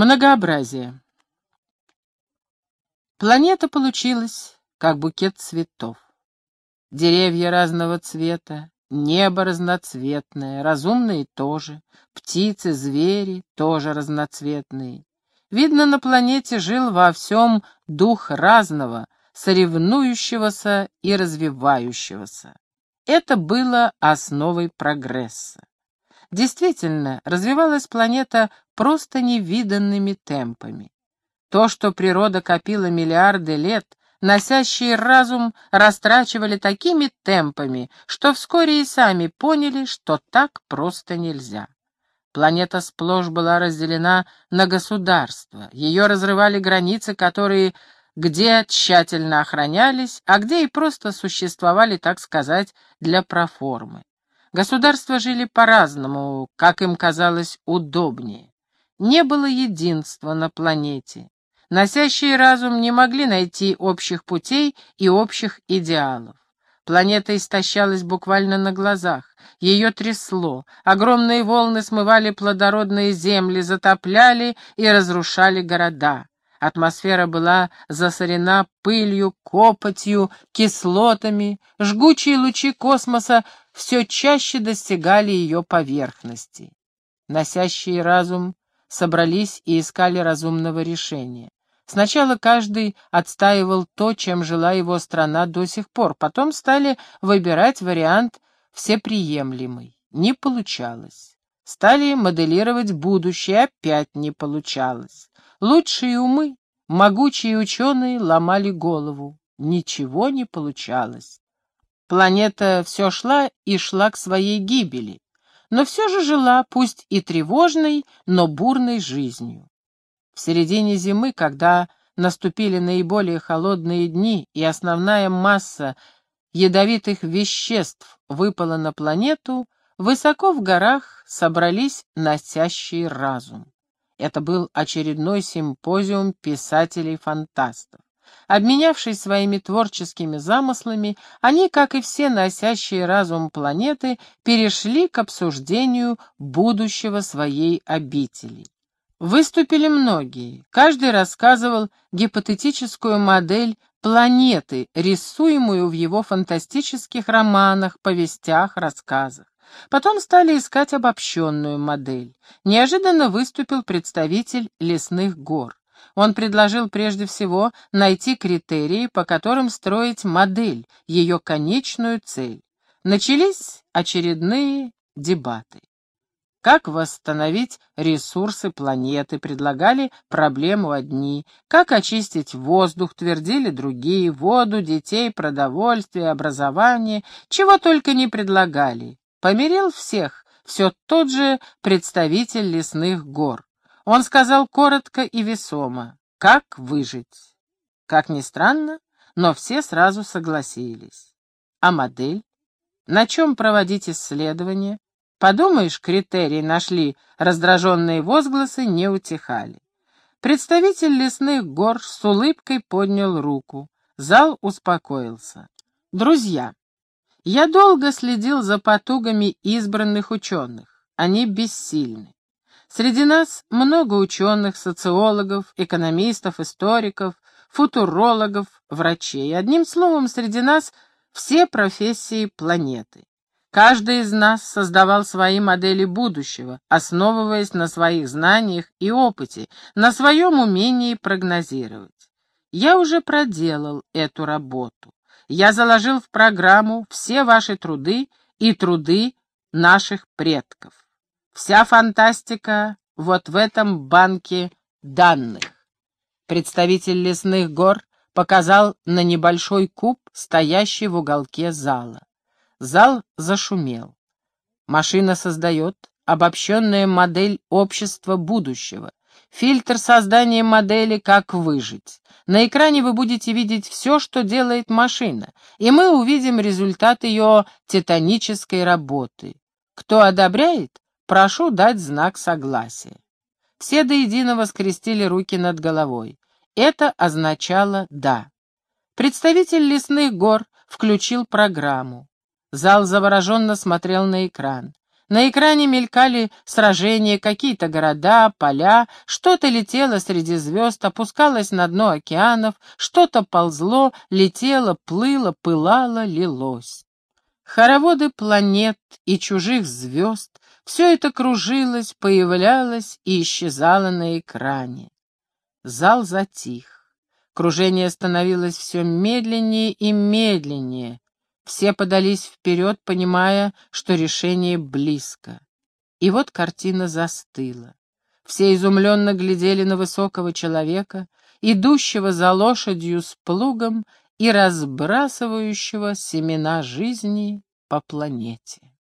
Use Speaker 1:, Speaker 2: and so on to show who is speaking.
Speaker 1: Многообразие. Планета получилась, как букет цветов. Деревья разного цвета, небо разноцветное, разумные тоже, птицы, звери тоже разноцветные. Видно, на планете жил во всем дух разного, соревнующегося и развивающегося. Это было основой прогресса. Действительно, развивалась планета просто невиданными темпами. То, что природа копила миллиарды лет, носящие разум растрачивали такими темпами, что вскоре и сами поняли, что так просто нельзя. Планета сплошь была разделена на государства, ее разрывали границы, которые где тщательно охранялись, а где и просто существовали, так сказать, для проформы. Государства жили по-разному, как им казалось удобнее. Не было единства на планете. Носящие разум не могли найти общих путей и общих идеалов. Планета истощалась буквально на глазах. Ее трясло, огромные волны смывали плодородные земли, затопляли и разрушали города. Атмосфера была засорена пылью, копотью, кислотами, жгучие лучи космоса все чаще достигали ее поверхности. Носящие разум собрались и искали разумного решения. Сначала каждый отстаивал то, чем жила его страна до сих пор, потом стали выбирать вариант всеприемлемый. Не получалось. Стали моделировать будущее, опять не получалось. Лучшие умы, могучие ученые ломали голову. Ничего не получалось. Планета все шла и шла к своей гибели, но все же жила, пусть и тревожной, но бурной жизнью. В середине зимы, когда наступили наиболее холодные дни и основная масса ядовитых веществ выпала на планету, высоко в горах собрались носящие разум. Это был очередной симпозиум писателей-фантастов. Обменявшись своими творческими замыслами, они, как и все носящие разум планеты, перешли к обсуждению будущего своей обители. Выступили многие, каждый рассказывал гипотетическую модель планеты, рисуемую в его фантастических романах, повестях, рассказах. Потом стали искать обобщенную модель. Неожиданно выступил представитель лесных гор. Он предложил прежде всего найти критерии, по которым строить модель, ее конечную цель. Начались очередные дебаты. Как восстановить ресурсы планеты, предлагали проблему одни. Как очистить воздух, твердили другие. Воду, детей, продовольствие, образование. Чего только не предлагали. Помирил всех все тот же представитель лесных гор. Он сказал коротко и весомо, как выжить. Как ни странно, но все сразу согласились. А модель? На чем проводить исследования? Подумаешь, критерии нашли, раздраженные возгласы не утихали. Представитель лесных гор с улыбкой поднял руку. Зал успокоился. Друзья, я долго следил за потугами избранных ученых. Они бессильны. Среди нас много ученых, социологов, экономистов, историков, футурологов, врачей. Одним словом, среди нас все профессии планеты. Каждый из нас создавал свои модели будущего, основываясь на своих знаниях и опыте, на своем умении прогнозировать. Я уже проделал эту работу. Я заложил в программу все ваши труды и труды наших предков. Вся фантастика вот в этом банке данных. Представитель лесных гор показал на небольшой куб, стоящий в уголке зала. Зал зашумел. Машина создает обобщенная модель общества будущего, фильтр создания модели «Как выжить». На экране вы будете видеть все, что делает машина, и мы увидим результат ее титанической работы. Кто одобряет, Прошу дать знак согласия. Все до единого скрестили руки над головой. Это означало «да». Представитель лесных гор включил программу. Зал завороженно смотрел на экран. На экране мелькали сражения, какие-то города, поля, что-то летело среди звезд, опускалось на дно океанов, что-то ползло, летело, плыло, пылало, лилось. Хороводы планет и чужих звезд, все это кружилось, появлялось и исчезало на экране. Зал затих. Кружение становилось все медленнее и медленнее, все подались вперед, понимая, что решение близко. И вот картина застыла. Все изумленно глядели на высокого человека, идущего за лошадью с плугом и разбрасывающего семена жизни по планете.